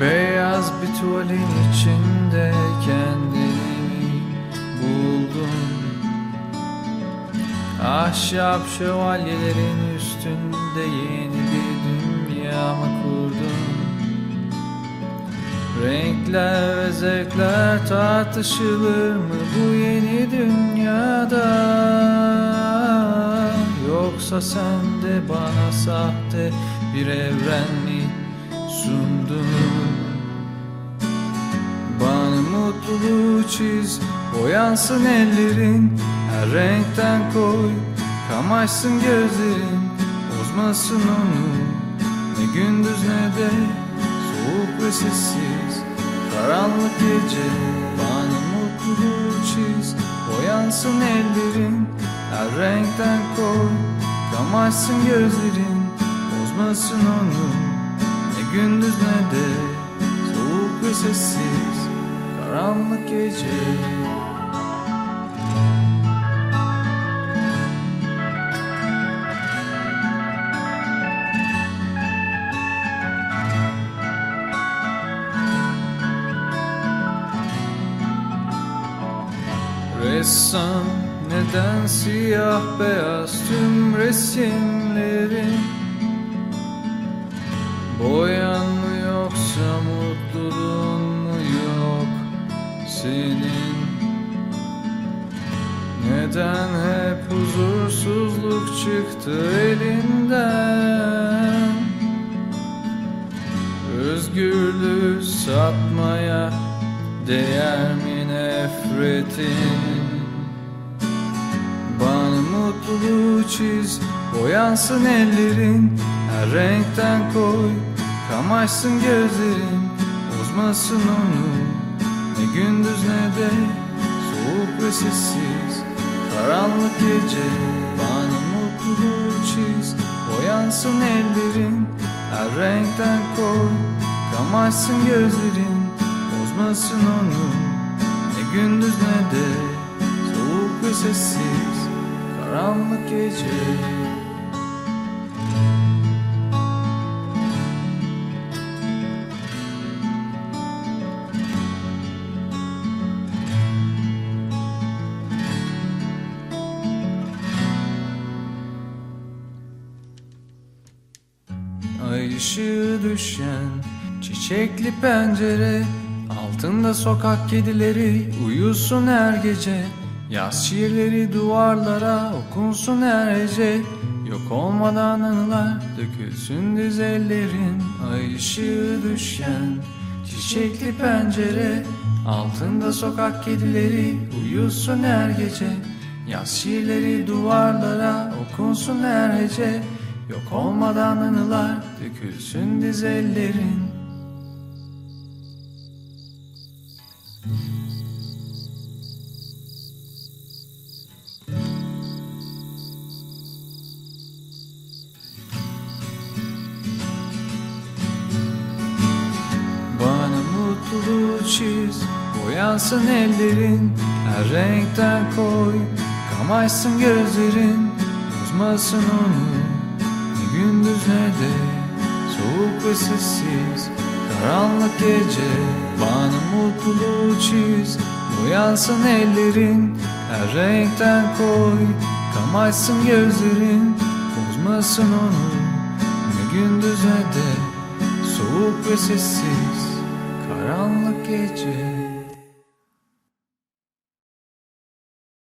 Beyaz bir tuvalin içinde kendini buldum. Ahşap şövalyelerin üstünde yeni bir dünya mı Renkler ve zevkler tartışılır mı bu yeni dünyada? Yoksa sen de bana sahte bir evren mi sundun Bana mutluluğu çiz Boyansın ellerin Her renkten koy Kamaşsın gözlerin Bozmasın onu. Ne gündüz ne de Soğuk ve sessiz Karanlık gece Bana mutluluğu çiz. Boyansın ellerin Her renkten koy. Kamaşsın gözlerin Bozmasın onu. Ne gündüz ne de Soğuk ve sessiz. Karanlık gece Ressam neden siyah beyaz tüm resimlerin Boyan mı yoksa mutluluğun mu yok senin? Neden hep huzursuzluk çıktı elinden? Özgürlüğü satmaya değer mi nefretin mutluluğu çiz Boyansın ellerin Her renkten koy Kamaşsın gözlerin Bozmasın onu. Ne gündüz ne de Soğuk ve sessiz Karanlık gece Bana mutluluğu çiz. Boyansın ellerin Her renkten koy Kamaşsın gözlerin Bozmasın onu. Ne gündüz ne de Soğuk ve sessiz Karanlık gece. Ay ışığı düşen çiçekli pencere Altında sokak kedileri uyusun her gece Yaz şiirleri duvarlara okunsun her gece. Yok olmadan anılar dökülsün dizellerin Ay ışığı düşen çiçekli pencere. Altında sokak kedileri uyusun her gece. Yaz şiirleri duvarlara okunsun her gece. Yok olmadan anılar dökülsün dizellerin mutluluğu çiz Boyansın ellerin Her renkten koy. Kamaşsın gözlerin Bozmasın onu. Ne gündüz ne de Soğuk ve sessiz. Karanlık gece Bana mutluluğu çiz. Boyansın ellerin Her renkten koy. Kamaşsın gözlerin Bozmasın onu. Ne gündüz ne de Soğuk ve sessiz Karanlık gece